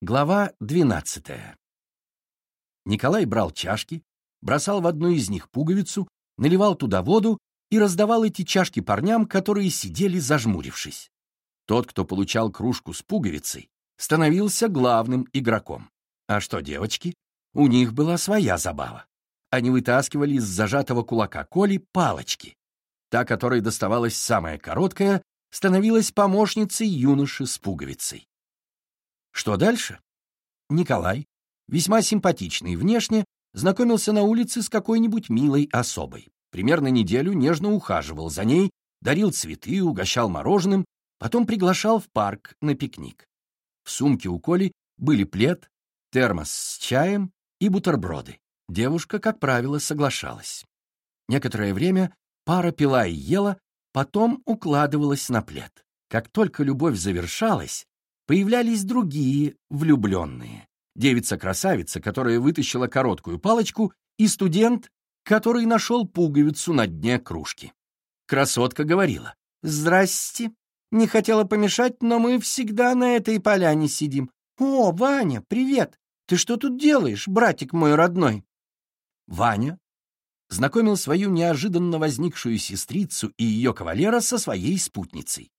Глава 12. Николай брал чашки, бросал в одну из них пуговицу, наливал туда воду и раздавал эти чашки парням, которые сидели зажмурившись. Тот, кто получал кружку с пуговицей, становился главным игроком. А что девочки? У них была своя забава. Они вытаскивали из зажатого кулака Коли палочки. Та, которой доставалась самая короткая, становилась помощницей юноши с пуговицей. Что дальше? Николай, весьма симпатичный внешне, знакомился на улице с какой-нибудь милой особой. Примерно неделю нежно ухаживал за ней, дарил цветы, угощал мороженым, потом приглашал в парк на пикник. В сумке у Коли были плед, термос с чаем и бутерброды. Девушка, как правило, соглашалась. Некоторое время пара пила и ела, потом укладывалась на плед. Как только любовь завершалась, появлялись другие влюбленные. Девица-красавица, которая вытащила короткую палочку, и студент, который нашел пуговицу на дне кружки. Красотка говорила, «Здрасте, не хотела помешать, но мы всегда на этой поляне сидим. О, Ваня, привет! Ты что тут делаешь, братик мой родной?» Ваня знакомил свою неожиданно возникшую сестрицу и ее кавалера со своей спутницей.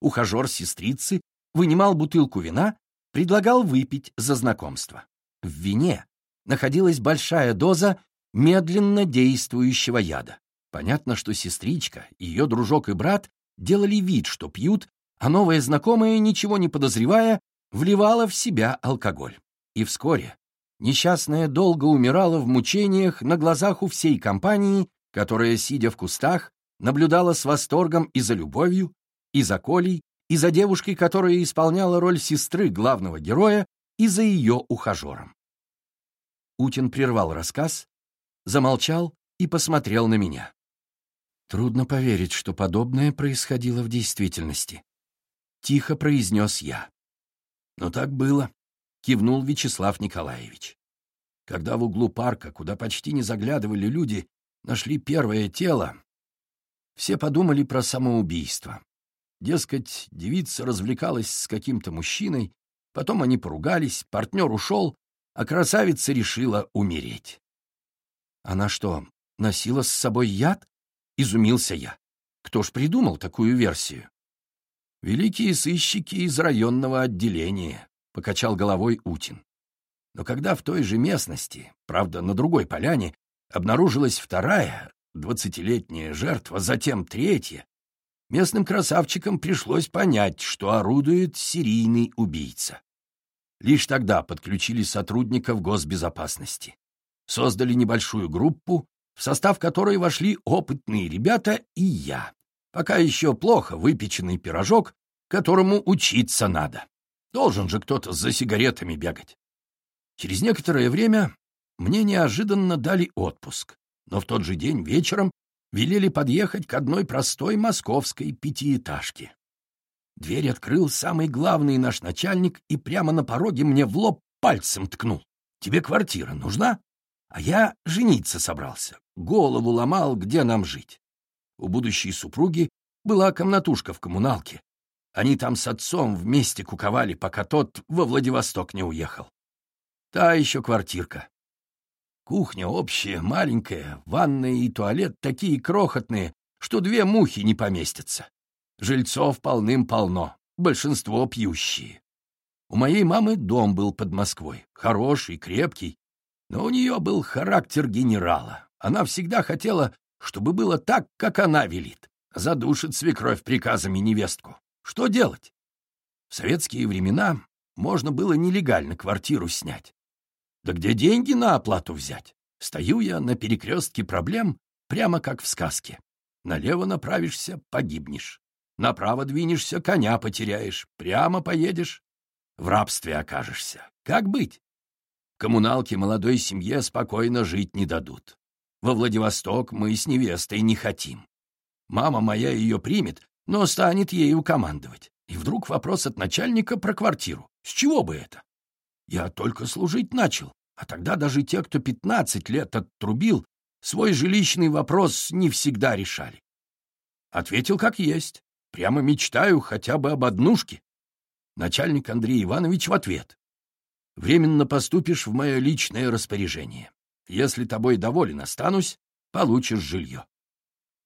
Ухажер сестрицы вынимал бутылку вина, предлагал выпить за знакомство. В вине находилась большая доза медленно действующего яда. Понятно, что сестричка, ее дружок и брат делали вид, что пьют, а новая знакомая, ничего не подозревая, вливала в себя алкоголь. И вскоре несчастная долго умирала в мучениях на глазах у всей компании, которая, сидя в кустах, наблюдала с восторгом и за любовью, и за Колей, и за девушкой, которая исполняла роль сестры главного героя, и за ее ухажером. Утин прервал рассказ, замолчал и посмотрел на меня. Трудно поверить, что подобное происходило в действительности. Тихо произнес я. Но так было, кивнул Вячеслав Николаевич. Когда в углу парка, куда почти не заглядывали люди, нашли первое тело, все подумали про самоубийство. Дескать, девица развлекалась с каким-то мужчиной, потом они поругались, партнер ушел, а красавица решила умереть. Она что, носила с собой яд? Изумился я. Кто ж придумал такую версию? Великие сыщики из районного отделения, покачал головой Утин. Но когда в той же местности, правда, на другой поляне, обнаружилась вторая, двадцатилетняя жертва, затем третья, местным красавчикам пришлось понять, что орудует серийный убийца. Лишь тогда подключили сотрудников госбезопасности. Создали небольшую группу, в состав которой вошли опытные ребята и я. Пока еще плохо выпеченный пирожок, которому учиться надо. Должен же кто-то за сигаретами бегать. Через некоторое время мне неожиданно дали отпуск, но в тот же день вечером велели подъехать к одной простой московской пятиэтажке. Дверь открыл самый главный наш начальник и прямо на пороге мне в лоб пальцем ткнул. «Тебе квартира нужна?» А я жениться собрался, голову ломал, где нам жить. У будущей супруги была комнатушка в коммуналке. Они там с отцом вместе куковали, пока тот во Владивосток не уехал. Та еще квартирка. Кухня общая, маленькая, ванная и туалет такие крохотные, что две мухи не поместятся. Жильцов полным-полно, большинство пьющие. У моей мамы дом был под Москвой, хороший, крепкий, но у нее был характер генерала. Она всегда хотела, чтобы было так, как она велит. Задушит свекровь приказами невестку. Что делать? В советские времена можно было нелегально квартиру снять. Да где деньги на оплату взять? Стою я на перекрестке проблем, прямо как в сказке. Налево направишься — погибнешь. Направо двинешься — коня потеряешь. Прямо поедешь — в рабстве окажешься. Как быть? Коммуналки молодой семье спокойно жить не дадут. Во Владивосток мы с невестой не хотим. Мама моя ее примет, но станет ею командовать. И вдруг вопрос от начальника про квартиру. С чего бы это? Я только служить начал, а тогда даже те, кто пятнадцать лет оттрубил, свой жилищный вопрос не всегда решали. Ответил как есть. Прямо мечтаю хотя бы об однушке. Начальник Андрей Иванович в ответ. временно поступишь в мое личное распоряжение. Если тобой доволен останусь, получишь жилье.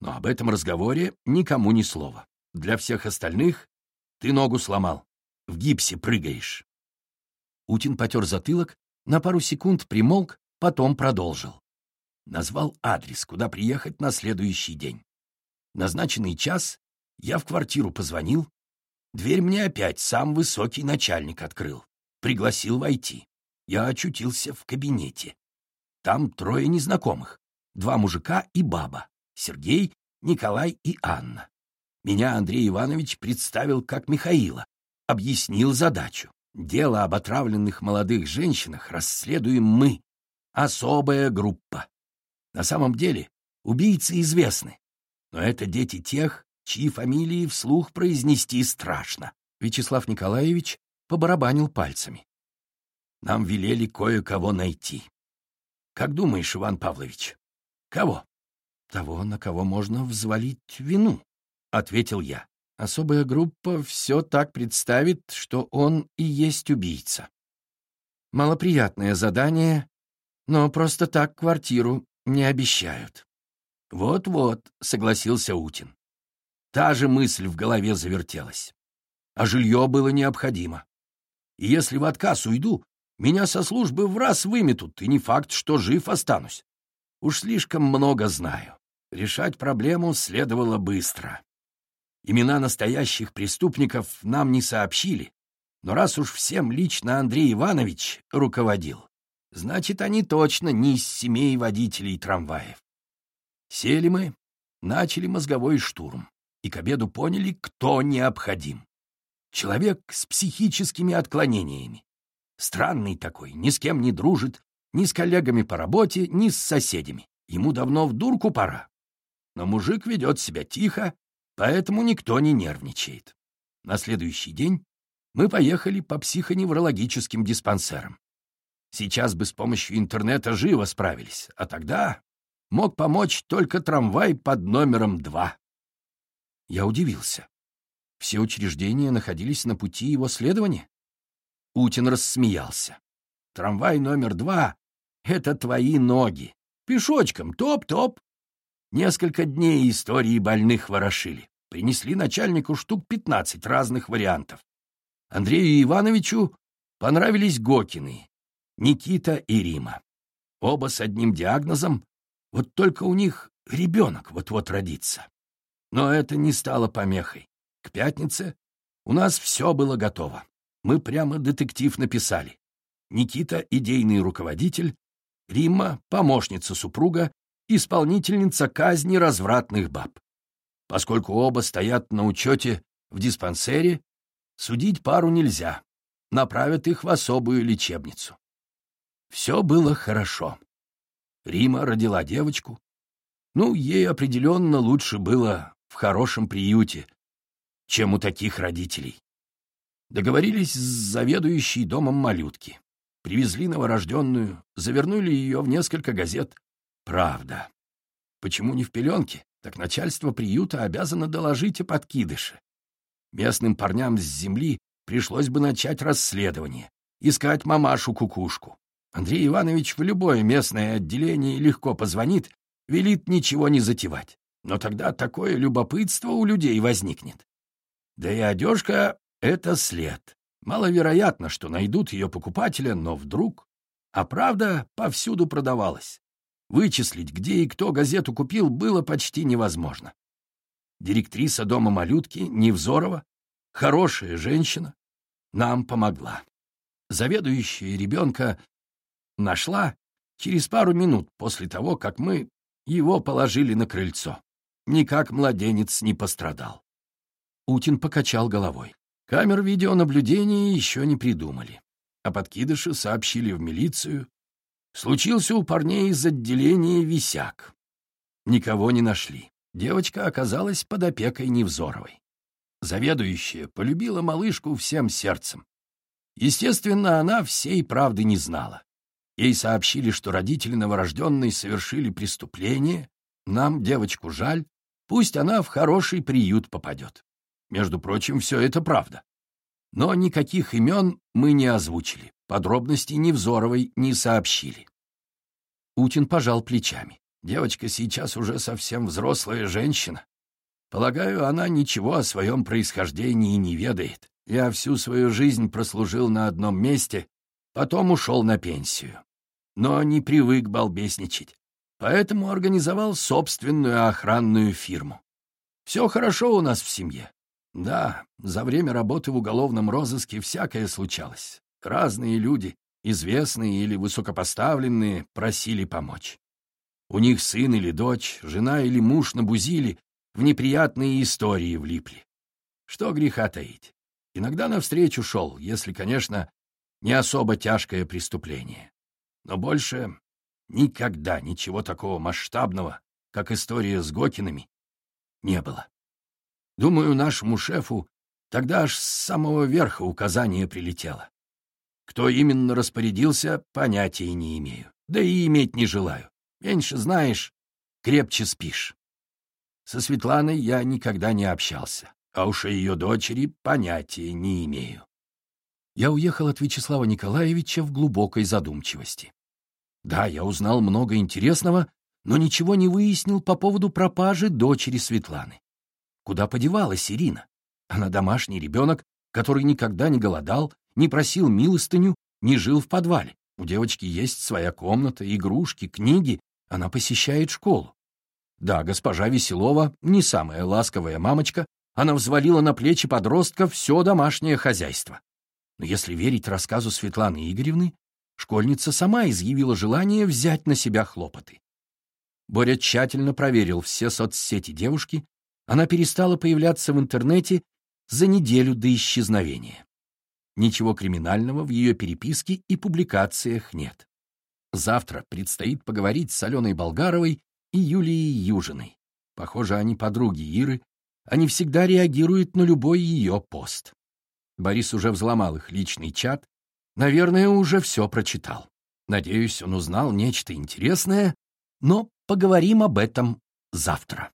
Но об этом разговоре никому ни слова. Для всех остальных ты ногу сломал, в гипсе прыгаешь. Утин потер затылок, на пару секунд примолк, потом продолжил. Назвал адрес, куда приехать на следующий день. Назначенный час я в квартиру позвонил. Дверь мне опять сам высокий начальник открыл. Пригласил войти. Я очутился в кабинете. Там трое незнакомых. Два мужика и баба. Сергей, Николай и Анна. Меня Андрей Иванович представил как Михаила. Объяснил задачу. Дело об отравленных молодых женщинах расследуем мы. Особая группа. На самом деле убийцы известны. Но это дети тех, чьи фамилии вслух произнести страшно. Вячеслав Николаевич побарабанил пальцами. Нам велели кое-кого найти. Как думаешь, Иван Павлович? Кого? Того, на кого можно взвалить вину, — ответил я. Особая группа все так представит, что он и есть убийца. Малоприятное задание, но просто так квартиру не обещают. «Вот-вот», — согласился Утин. Та же мысль в голове завертелась. А жилье было необходимо. И если в отказ уйду, меня со службы в раз выметут, и не факт, что жив останусь. Уж слишком много знаю. Решать проблему следовало быстро. Имена настоящих преступников нам не сообщили, но раз уж всем лично Андрей Иванович руководил, значит, они точно не из семей водителей трамваев. Сели мы, начали мозговой штурм, и к обеду поняли, кто необходим. Человек с психическими отклонениями, Странный такой, ни с кем не дружит, ни с коллегами по работе, ни с соседями. Ему давно в дурку пора. Но мужик ведет себя тихо, поэтому никто не нервничает. На следующий день мы поехали по психоневрологическим диспансерам. Сейчас бы с помощью интернета живо справились, а тогда мог помочь только трамвай под номером два. Я удивился. Все учреждения находились на пути его следования? Путин рассмеялся. «Трамвай номер два — это твои ноги. Пешочком, топ-топ». Несколько дней истории больных ворошили. Принесли начальнику штук пятнадцать разных вариантов. Андрею Ивановичу понравились Гокины, Никита и Рима. Оба с одним диагнозом, вот только у них ребенок вот-вот родится. Но это не стало помехой. К пятнице у нас все было готово. Мы прямо детектив написали. Никита — идейный руководитель, Римма — помощница супруга, исполнительница казни развратных баб. Поскольку оба стоят на учете в диспансере, судить пару нельзя, направят их в особую лечебницу. Все было хорошо. Рима родила девочку. Ну, ей определенно лучше было в хорошем приюте, чем у таких родителей. Договорились с заведующей домом малютки. Привезли новорожденную, завернули ее в несколько газет. Правда. Почему не в пеленке? Так начальство приюта обязано доложить о подкидыше. Местным парням с земли пришлось бы начать расследование, искать мамашу-кукушку. Андрей Иванович в любое местное отделение легко позвонит, велит ничего не затевать. Но тогда такое любопытство у людей возникнет. Да и одежка это след. Маловероятно, что найдут ее покупателя, но вдруг... А правда повсюду продавалась. Вычислить, где и кто газету купил, было почти невозможно. Директриса дома малютки, Невзорова, хорошая женщина, нам помогла. Заведующая ребенка нашла через пару минут после того, как мы его положили на крыльцо. Никак младенец не пострадал. Утин покачал головой. Камер видеонаблюдения еще не придумали. А подкидыши сообщили в милицию. Случился у парней из отделения висяк. Никого не нашли. Девочка оказалась под опекой Невзоровой. Заведующая полюбила малышку всем сердцем. Естественно, она всей правды не знала. Ей сообщили, что родители новорожденной совершили преступление. Нам девочку жаль, пусть она в хороший приют попадет. Между прочим, все это правда. Но никаких имен мы не озвучили. Подробностей Невзоровой не сообщили. Утин пожал плечами. Девочка сейчас уже совсем взрослая женщина. Полагаю, она ничего о своем происхождении не ведает. Я всю свою жизнь прослужил на одном месте, потом ушел на пенсию. Но не привык балбесничать, поэтому организовал собственную охранную фирму. Все хорошо у нас в семье. Да, за время работы в уголовном розыске всякое случалось. Разные люди, известные или высокопоставленные, просили помочь. У них сын или дочь, жена или муж набузили, в неприятные истории влипли. Что греха таить. Иногда навстречу шел, если, конечно, не особо тяжкое преступление. Но больше никогда ничего такого масштабного, как история с Гокинами, не было. Думаю, нашему шефу тогда аж с самого верха указание прилетело. Кто именно распорядился, понятия не имею. Да и иметь не желаю. Меньше знаешь, крепче спишь. Со Светланой я никогда не общался, а уж о ее дочери понятия не имею. Я уехал от Вячеслава Николаевича в глубокой задумчивости. Да, я узнал много интересного, но ничего не выяснил по поводу пропажи дочери Светланы. Куда подевалась Ирина? Она домашний ребенок, который никогда не голодал, не просил милостыню, не жил в подвале. У девочки есть своя комната, игрушки, книги, она посещает школу. Да, госпожа Веселова не самая ласковая мамочка, она взвалила на плечи подростка все домашнее хозяйство. Но если верить рассказу Светланы Игоревны, школьница сама изъявила желание взять на себя хлопоты. Боря тщательно проверил все соцсети девушки, она перестала появляться в интернете за неделю до исчезновения. Ничего криминального в ее переписке и публикациях нет. Завтра предстоит поговорить с Аленой Болгаровой и Юлией Южиной. Похоже, они подруги Иры. Они всегда реагируют на любой ее пост. Борис уже взломал их личный чат. Наверное, уже все прочитал. Надеюсь, он узнал нечто интересное, но поговорим об этом завтра.